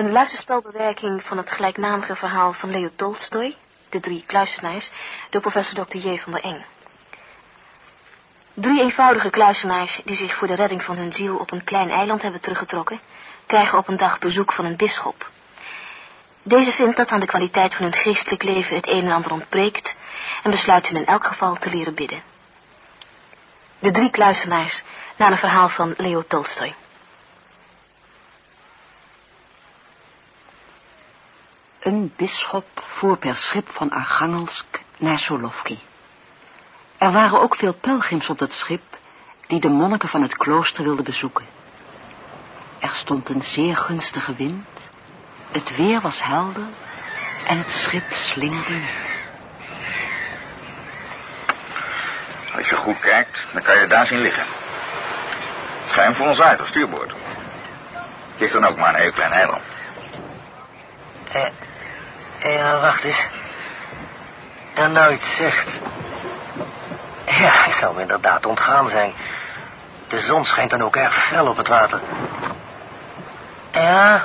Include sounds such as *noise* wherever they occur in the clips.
Een luisterspelbewerking van het gelijknamige verhaal van Leo Tolstoy, De Drie Kluisenaars, door professor Dr. J. van der Eng. Drie eenvoudige kluisenaars die zich voor de redding van hun ziel op een klein eiland hebben teruggetrokken, krijgen op een dag bezoek van een bisschop. Deze vindt dat aan de kwaliteit van hun geestelijk leven het een en ander ontbreekt en besluit hun in elk geval te leren bidden. De drie kluisenaars, naar een verhaal van Leo Tolstoy. Een bisschop voer per schip van Archangelsk naar Solovki. Er waren ook veel pelgrims op dat schip die de monniken van het klooster wilden bezoeken. Er stond een zeer gunstige wind, het weer was helder en het schip slingerde. Als je goed kijkt, dan kan je daar zien liggen. Schuim voor ons uit op stuurboord. Het is dan ook maar een heel klein eiland. Eh, ja, wacht eens. En nou iets zegt. Ja, het zou me inderdaad ontgaan zijn. De zon schijnt dan ook erg fel op het water. Ja,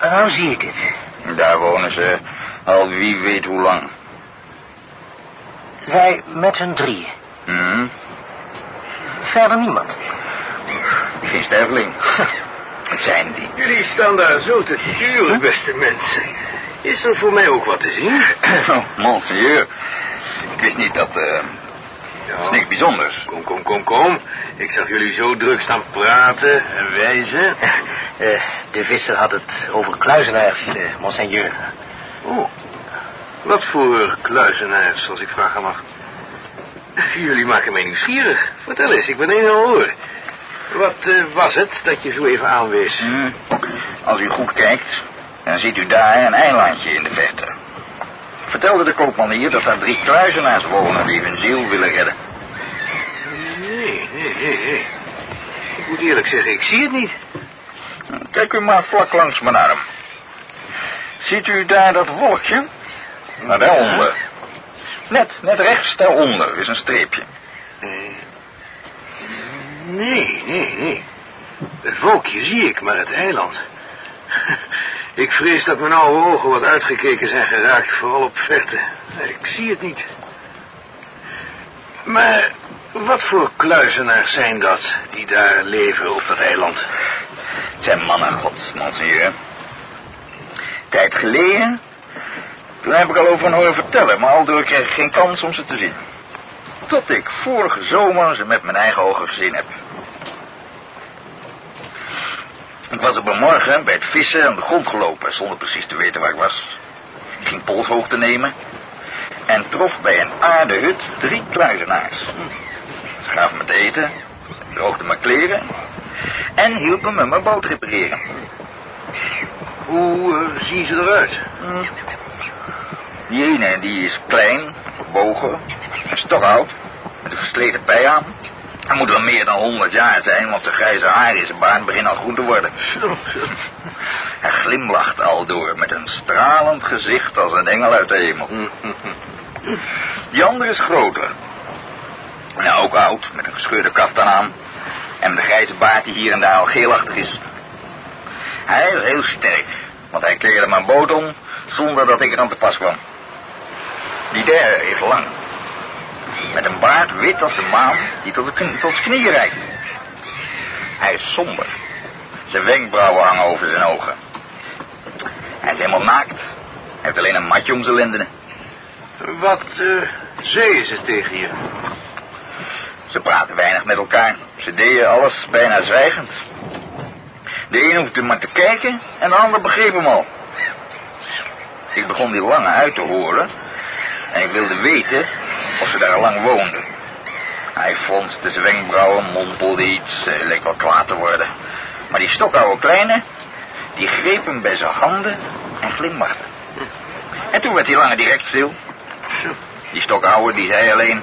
nou zie ik het. Daar wonen ze al wie weet hoe lang. Zij met hun drieën. Hm? Verder niemand. Geen sterveling. *laughs* Het zijn die. Jullie staan daar zo te turen, beste mensen. Is er voor mij ook wat te zien? *clears throat* Oh, monseigneur. Ik wist niet dat... eh dat is niks bijzonders. Kom, kom, kom, kom. Ik zag jullie zo druk staan praten en wijzen. *laughs* Eh, de visser had het over kluizenaars, eh, monseigneur. Oh, wat voor kluizenaars, als ik vragen mag. Jullie maken mij nieuwsgierig. Vertel eens, ik ben een hoor. Wat was het dat je zo even aanwees? Hm. Als u goed kijkt, dan ziet u daar een eilandje in de verte. Vertelde de koopman hier dat daar drie kluizenaars wonen die hun ziel willen redden. Nee, nee, nee, nee. Ik moet eerlijk zeggen, ik zie het niet. Kijk u maar vlak langs mijn arm. Ziet u daar dat wolkje? Nou, daaronder. Net, net rechts daaronder is een streepje. Eh, Nee, nee, nee. Het wolkje zie ik, maar het eiland. *laughs* Ik vrees dat mijn oude ogen wat uitgekeken zijn geraakt, vooral op verte. Ik zie het niet. Maar wat voor kluizenaars zijn dat die daar leven op dat eiland? Het zijn mannen gods, monseigneur. Tijd geleden, toen heb ik al over hen horen vertellen, maar aldoor kreeg ik geen kans om ze te zien. Tot ik vorige zomer ze met mijn eigen ogen gezien heb. Ik was op een morgen bij het vissen aan de grond gelopen, zonder precies te weten waar ik was. Ik ging polshoogte nemen en trof bij een aardehut drie kluizenaars. Ze gaven me te eten, droogden mijn kleren en hielpen me mijn boot repareren. Hoe eh, zien ze eruit? Die ene die is klein, gebogen en stokoud, met een versleten pij aan. Hij moet wel meer dan 100 jaar zijn, want zijn grijze haar zijn baard begint al groen te worden. *laughs* Hij glimlacht al door met een stralend gezicht als een engel uit de hemel. Die andere is groter. Nou, ook oud, met een gescheurde kaftan aan. En een grijze baard die hier en daar al geelachtig is. Hij is heel sterk, want hij kleerde mijn boot om zonder dat ik er aan te pas kwam. Die derde is lang. Met een baard wit als de maan die tot, de tot zijn knieën reikt. Hij is somber. Zijn wenkbrauwen hangen over zijn ogen. Hij is helemaal naakt. Hij heeft alleen een matje om zijn lendenen. Wat uh, zeiden ze tegen je? Ze praten weinig met elkaar. Ze deden alles bijna zwijgend. De een hoefde maar te kijken en de ander begreep hem al. Ik begon die lange uit te horen en ik wilde weten of ze daar al lang woonden. Hij fronste zijn wenkbrauwen, mompelde iets, eh, leek wel kwaad te worden. Maar die stokoude kleine, die greep hem bij zijn handen en glimlachte. En toen werd die lange direct stil. Die stokoude die zei alleen,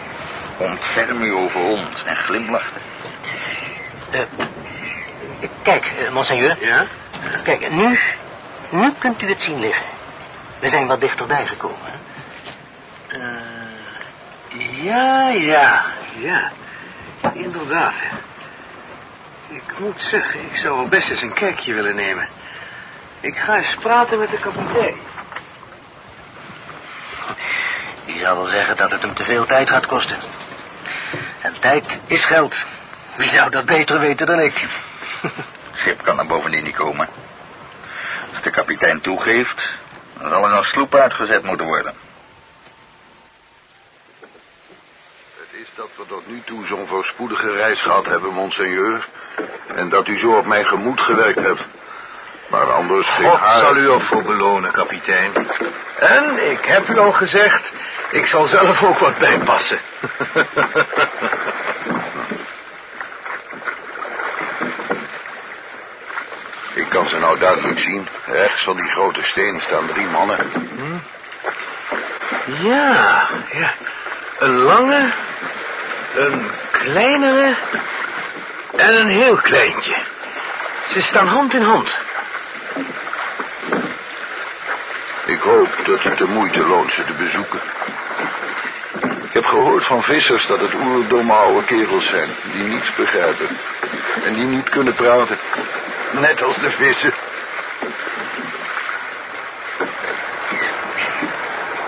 ontferm u over ons en glimlachte. Eh, kijk, eh, monseigneur. Ja? Kijk, nu, nu kunt u het zien liggen. We zijn wat dichterbij gekomen. Ja, ja, ja. Inderdaad. Ik moet zeggen, ik zou wel best eens een kijkje willen nemen. Ik ga eens praten met de kapitein. Die zal wel zeggen dat het hem te veel tijd gaat kosten. En tijd is geld. Wie zou dat beter weten dan ik? Het *laughs* schip kan er bovendien niet komen. Als de kapitein toegeeft, dan zal er een sloep uitgezet moeten worden. Het is dat we tot nu toe zo'n voorspoedige reis gehad hebben, monseigneur. En dat u zo op mijn gemoed gewerkt hebt. Maar anders geen God haar... zal u ook voor belonen, kapitein. En ik heb u al gezegd, ik zal zelf ook wat bijpassen. *laughs* Ik kan ze nou duidelijk zien. Rechts van die grote steen staan drie mannen. Ja, ja. Een lange, een kleinere en een heel kleintje. Ze staan hand in hand. Ik hoop dat het de moeite loont ze te bezoeken. Ik heb gehoord van vissers dat het oerdomme oude kerels zijn... die niets begrijpen. En die niet kunnen praten. Net als de vissen.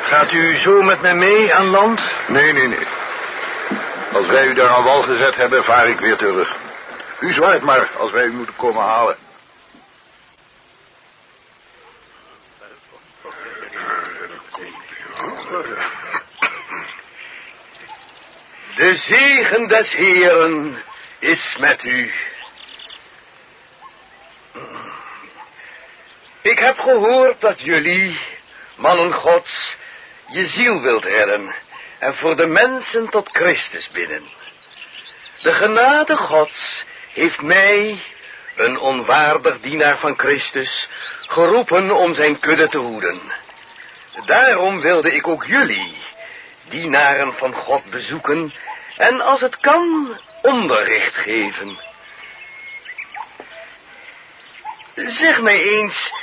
Gaat u zo met mij mee aan land? Nee, nee, nee. Als wij u daar aan wal gezet hebben, vaar ik weer terug. U zwaait maar als wij u moeten komen halen. De zegen des Heren is met u. Ik heb gehoord dat jullie, mannen gods, je ziel wilt redden en voor de mensen tot Christus binnen. De genade gods heeft mij, een onwaardig dienaar van Christus, geroepen om zijn kudde te hoeden. Daarom wilde ik ook jullie, dienaren van God, bezoeken en als het kan, onderricht geven. Zeg mij eens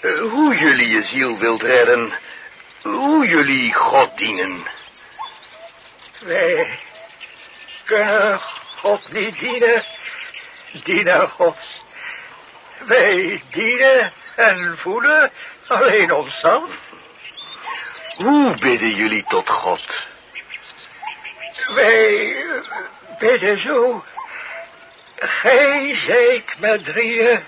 eh, hoe jullie je ziel wilt redden, hoe jullie God dienen. Wij kunnen God niet dienen, dienen God. Wij dienen en voelen alleen onszelf. Hoe bidden jullie tot God? Wij bidden zo. Gij zijt met drieën.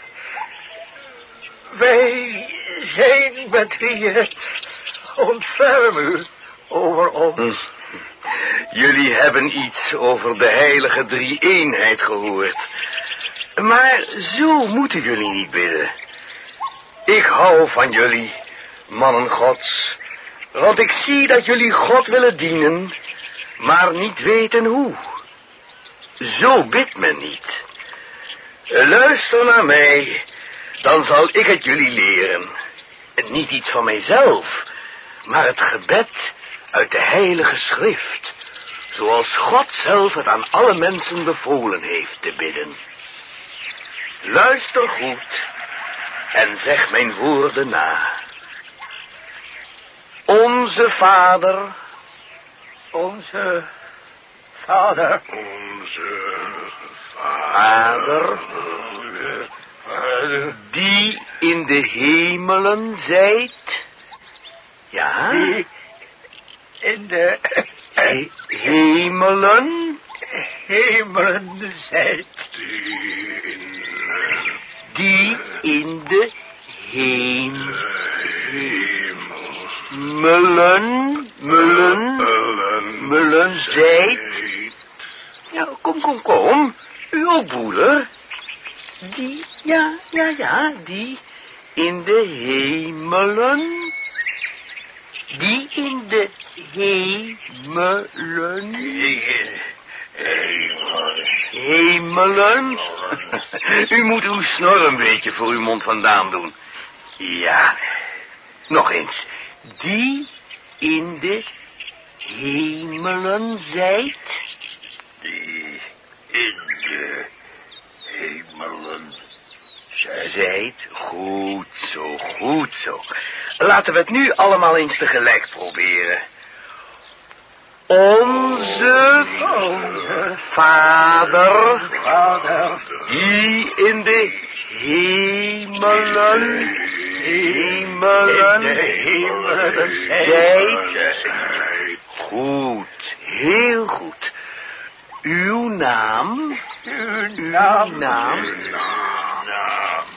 Wij zijn met drieën. Ontferm u over ons. Jullie hebben iets over de heilige drie-eenheid gehoord. Maar zo moeten jullie niet bidden. Ik hou van jullie, mannen gods. Want ik zie dat jullie God willen dienen, maar niet weten hoe. Zo bidt men niet. Luister naar mij, dan zal ik het jullie leren. Niet iets van mijzelf, maar het gebed uit de heilige schrift, zoals God zelf het aan alle mensen bevolen heeft te bidden. Luister goed en zeg mijn woorden na. Onze Vader, Onze Vader, Onze Vader, Vader, die in de hemelen zijt. Ja, die in de he- hemelen, hemelen zijt. die in de hemelen, mullen, mullen zijt. Ja, kom, kom, kom. U ook, broeder. Die, ja, ja, ja, die in de hemelen. Die in de hemelen. Hemelen. *laughs* U moet uw snor een beetje voor uw mond vandaan doen. Ja. Nog eens. Die in de hemelen zijt. Die in de hemelen zijt. Goed zo, goed zo. Laten we het nu allemaal eens tegelijk proberen. Onze Vader, Vader, die in de hemelen hemelen zijt. Goed, heel goed. Uw naam, Uw naam,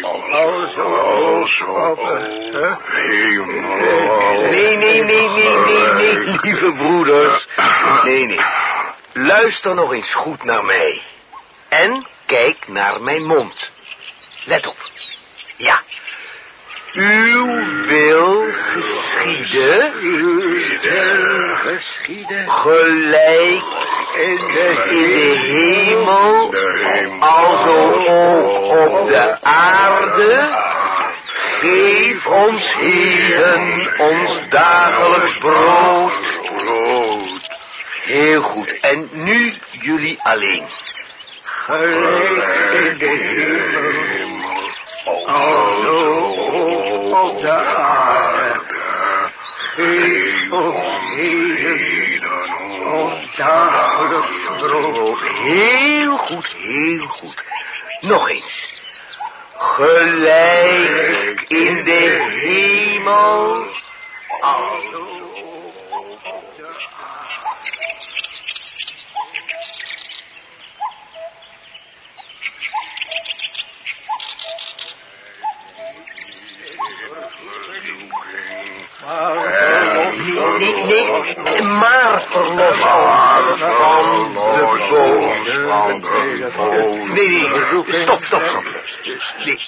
naam. Borde, borde, Nee, nee, nee, nee, nee, nee, lieve broeders. Nee, nee. Luister nog eens goed naar mij. En kijk naar mijn mond. Let op. Ja. Uw wil geschieden. geschieden Gelijk in de hemel. Alzo ook op de aarde. Geef ons heden ons dagelijks brood. Heel goed. En nu jullie alleen. gelijk in de hemel, alzo op de aarde. Geef ons heden dagelijks brood. Heel goed, heel goed. Nog eens. Gelijk in de hemel op de Maar Nee, nee, nee, maar verlos ons van de. Nee, nee, stop, stop, stop. Nee,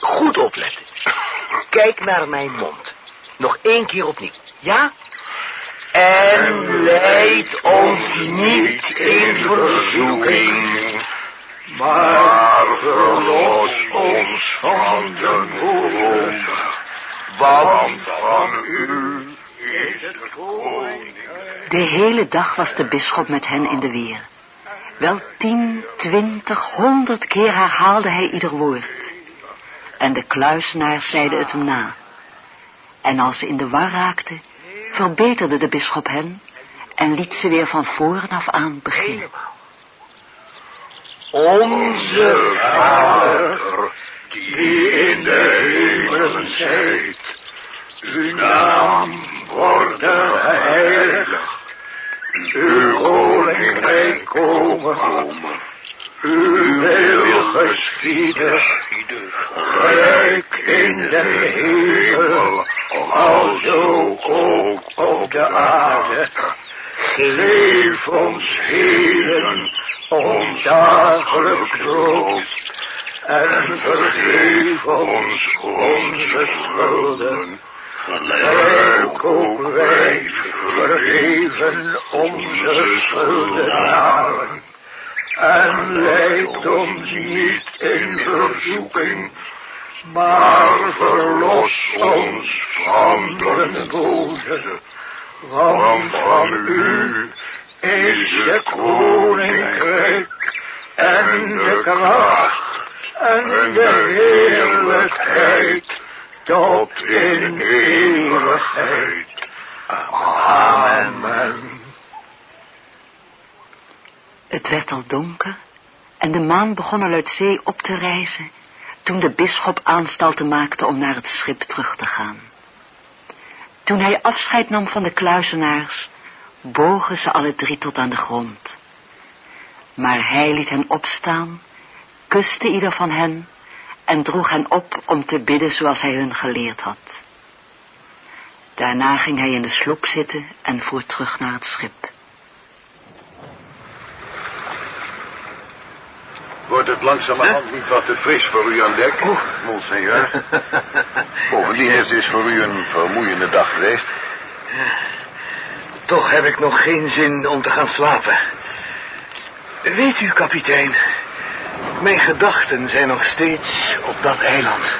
goed opletten. Kijk naar mijn mond. Nog één keer opnieuw, ja? En leid ons niet in verzoeking, maar verlos ons van de boze. want Van u De hele dag was de bisschop met hen in de weer. Wel tien, twintig, honderd keer herhaalde hij ieder woord. En de kluisenaars zeiden het hem na. En als ze in de war raakten, verbeterde de bisschop hen en liet ze weer van voren af aan beginnen. onze Vader, die in de hemelen zijt. Uw naam worden geheiligd. Uw koninkrijk komen. Uw wil geschieden. Gelijk in de hemel. Alzo ook op de aarde. Geef ons heden ons dagelijks brood. En vergeef ons onze schulden. Gelijk ook wij vergeven onze schuldenaren. En leid ons niet in verzoeking, maar verlos ons van de boze. Want van u is het koninkrijk en de kracht en de heerlijkheid tot in eeuwigheid. Amen. Het werd al donker en de maan begon al uit zee op te rijzen toen de bisschop aanstalten maakte om naar het schip terug te gaan. Toen hij afscheid nam van de kluizenaars, bogen ze alle drie tot aan de grond. Maar hij liet hen opstaan, kuste ieder van hen en droeg hen op om te bidden zoals hij hun geleerd had. Daarna ging hij in de sloep zitten en voer terug naar het schip. Wordt het langzamerhand niet wat te fris voor u aan dek, monseigneur? *laughs* Bovendien is het voor u een vermoeiende dag geweest. Toch heb ik nog geen zin om te gaan slapen. Weet u, kapitein, mijn gedachten zijn nog steeds op dat eiland.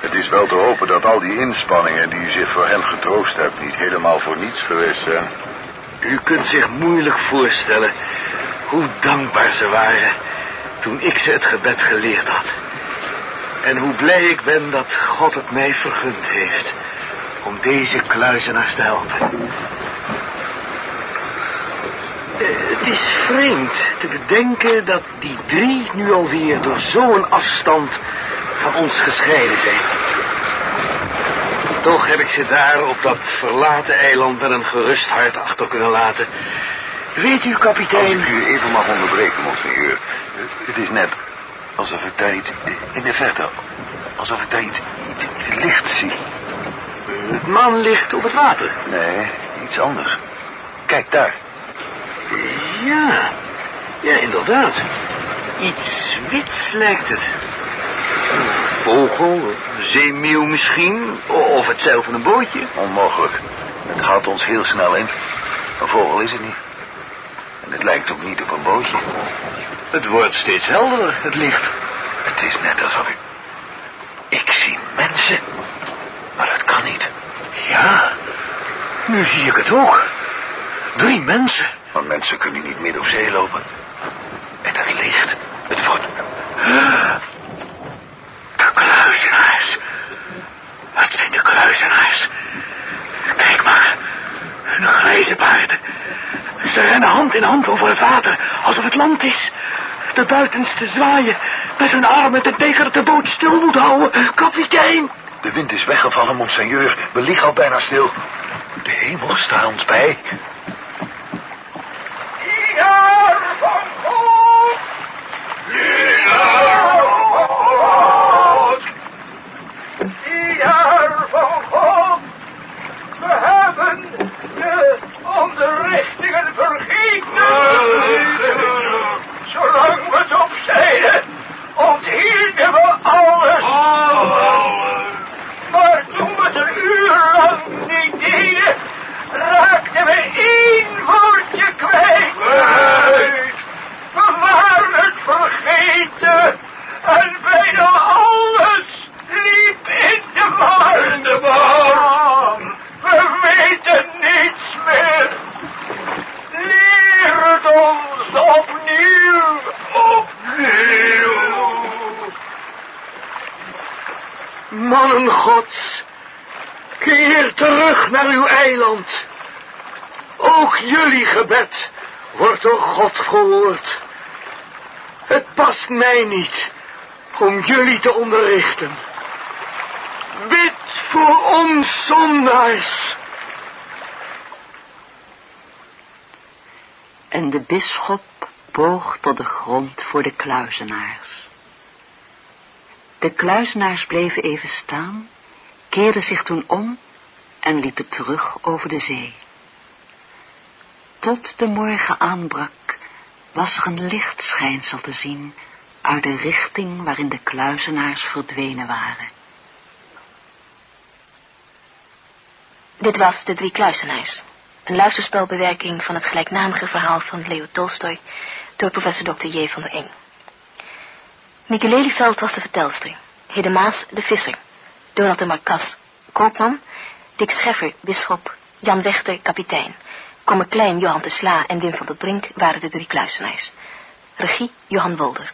Het is wel te hopen dat al die inspanningen die u zich voor hem getroost hebt... niet helemaal voor niets geweest zijn. U kunt zich moeilijk voorstellen hoe dankbaar ze waren toen ik ze het gebed geleerd had. En hoe blij ik ben dat God het mij vergund heeft om deze kluizenaars te helpen. Eh, Het is vreemd te bedenken dat die drie nu alweer door zo'n afstand van ons gescheiden zijn. Toch heb ik ze daar op dat verlaten eiland met een gerust hart achter kunnen laten. Weet u, Als kapitein... ik u even mag onderbreken, monseigneur. Het is net alsof ik daar iets in de verte... alsof ik daar iets, lichts zie. Het maanlicht op het water. Nee, iets anders. Kijk daar. Ja, ja, inderdaad. Iets wits lijkt het. Een vogel, een zeemeeuw misschien, of het zeil van een bootje. Onmogelijk. Het haalt ons heel snel in. Een vogel is het niet. En het lijkt ook niet op een bootje. Het wordt steeds helderder, het licht. Het is net alsof ik... Ik zie mensen. Maar dat kan niet. Ja, nu zie ik het ook. Drie mensen. Want mensen kunnen niet midden op zee lopen. En het licht, het wordt... De kluizenaars. Het zijn de kluizenaars. Kijk maar. Hun grijze paarden. Ze rennen hand in hand over het water, alsof het land is. De buitenste zwaaien met hun armen ten teken dat de boot stil moet houden. Kapitein! De wind is weggevallen, monseigneur. We liggen al bijna stil. De hemel staat ons bij. Dienaar van God! Dienaar van God! Dienaar van God! We hebben de onderrichtingen vergeten. Zolang we het opzeiden, onthielden we alles. Maar toen we het een uur lang niet deden, raakten we één woordje kwijt. We waren het vergeten en bijna alles liep in de war. In de war. We weten niets meer. Leer het ons opnieuw. Opnieuw. Mannen gods, keer terug naar uw eiland. Ook jullie gebed wordt door God gehoord. Het past mij niet om jullie te onderrichten. Bid voor ons zondaars. En de bisschop boog tot de grond voor de kluizenaars. De kluizenaars bleven even staan, keerden zich toen om en liepen terug over de zee. Tot de morgen aanbrak, was er een lichtschijnsel te zien uit de richting waarin de kluizenaars verdwenen waren. Dit was De Drie Kluizenaars. Een luisterspelbewerking van het gelijknamige verhaal van Leo Tolstoy door professor Dr. J. van der Eng. Mieke was de vertelster. Hidde Maas de visser. Donald de Marcas, koopman. Dick Scheffer, bisschop. Jan Wechter, kapitein. Komme Klein, Johan de Sla en Wim van der Brink waren de drie kluizenaars. Regie Johan Wolder.